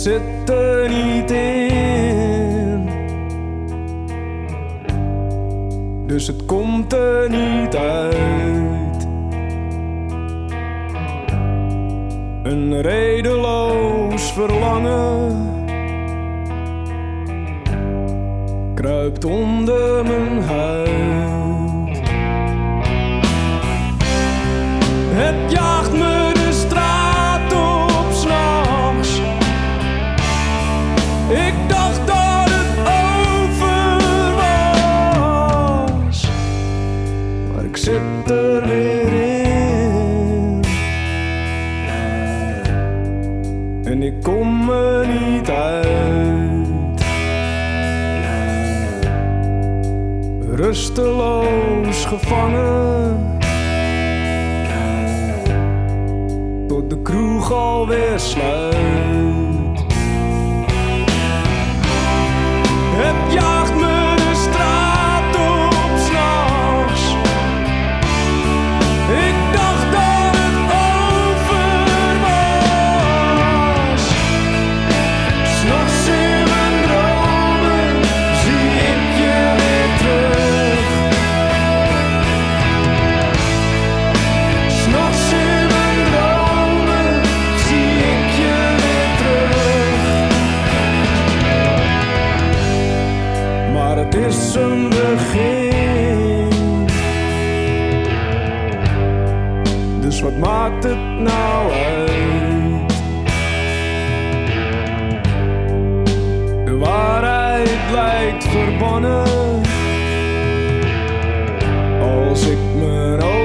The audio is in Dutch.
zit er niet in. Dus het komt er niet uit. Een redeloos verlangen kruipt onder mijn huid. Zit er. En ik kom er niet uit. Rusteloos gevangen. Tot de kroeg alweer sluit. Dus wat maakt het nou uit? De waarheid lijkt verbannen. Als ik sluit.